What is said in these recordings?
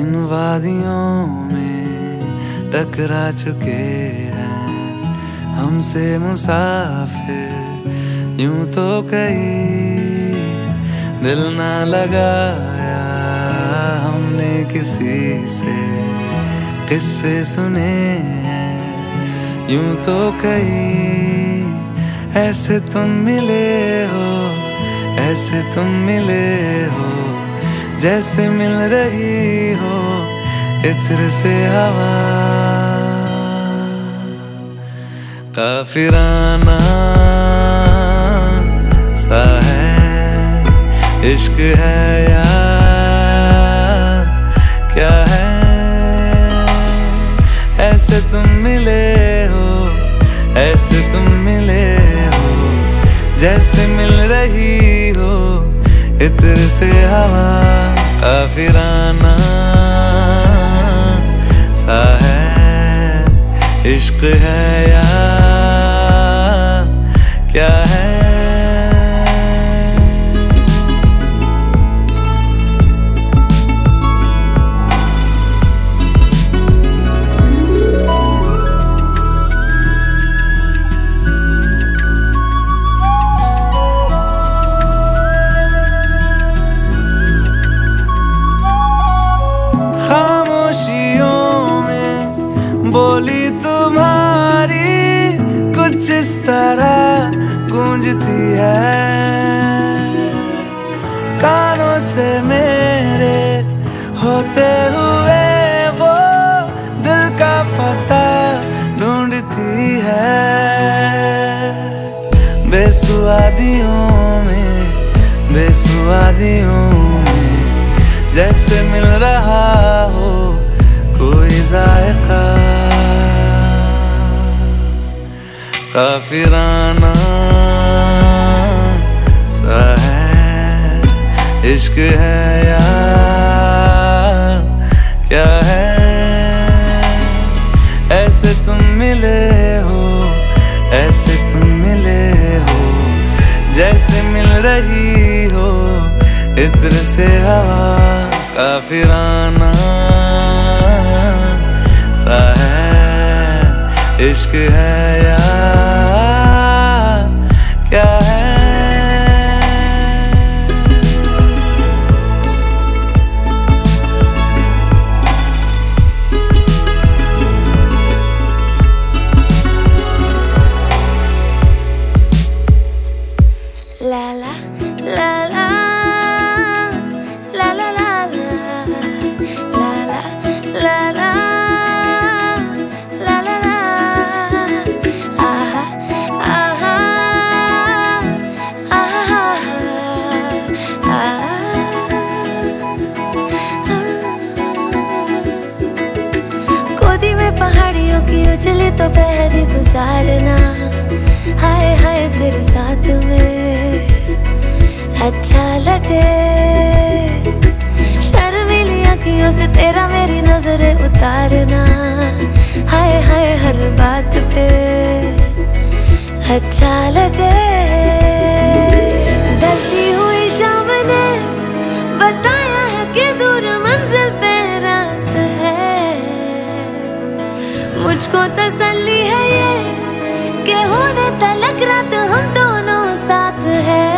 वादियों में टकरा चुके हैं। हमसे मुसाफिर यूँ तो कहीं दिल ना लगाया हमने किसी से किस्से सुने हैं। यूँ तो कहीं ऐसे तुम मिले हो, ऐसे तुम मिले हो। जैसे मिल रही हो इत्र से हवा। काफिराना सा है, इश्क है या क्या है? ऐसे तुम मिले हो, ऐसे तुम मिले हो, जैसे मिल रही हो इत्र से हवा। काफिराना सा है इश्क है या क्या है? तरह गूंजती है। कानों से मेरे होते हुए वो दिल का पता ढूंढती है। बेसुआदियों में बेसुआदियों में जैसे मिल रहा हो कोई जायका। काफिराना सा है। इश्क है या क्या है? ऐसे तुम मिले हो, ऐसे तुम मिले हो, जैसे मिल रही हो, इत्र से हवा, काफिराना। इश्क है या क्या है la la la la उजली तो पहरी गुजारना। हाय हाय तेरे साथ में। अच्छा लगे। शर्मीली अखियों से तेरा मेरी नज़रें उतारना। हाय हाय हर बात पे। अच्छा लगे। रात हम दोनों साथ है।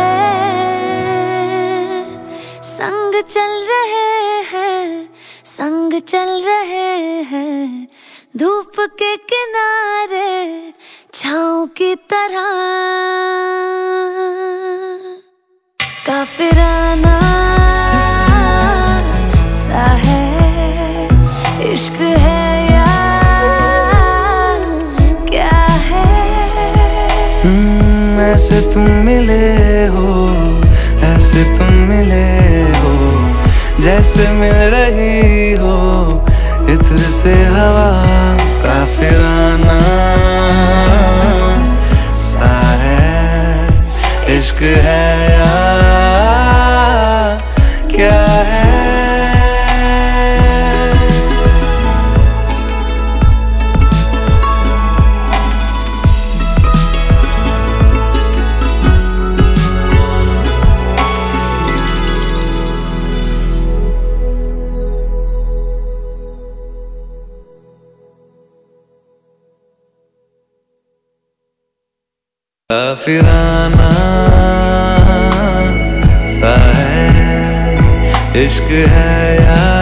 संग चल रहे हैं, संग चल रहे हैं। धूप के किनारे छाओ की तरह। काफिराना ऐसे तुम मिले हो, ऐसे तुम मिले हो, जैसे मिल रही हो, इधर से हवा काफिराना सा है इश्क है काफिराना सा है इश्क है या